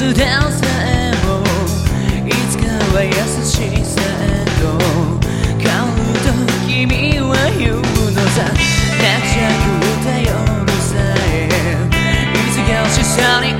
さえもいつかは優しさへと変わると君は言うのさ。泣きじゃくった夜さえいつかしさに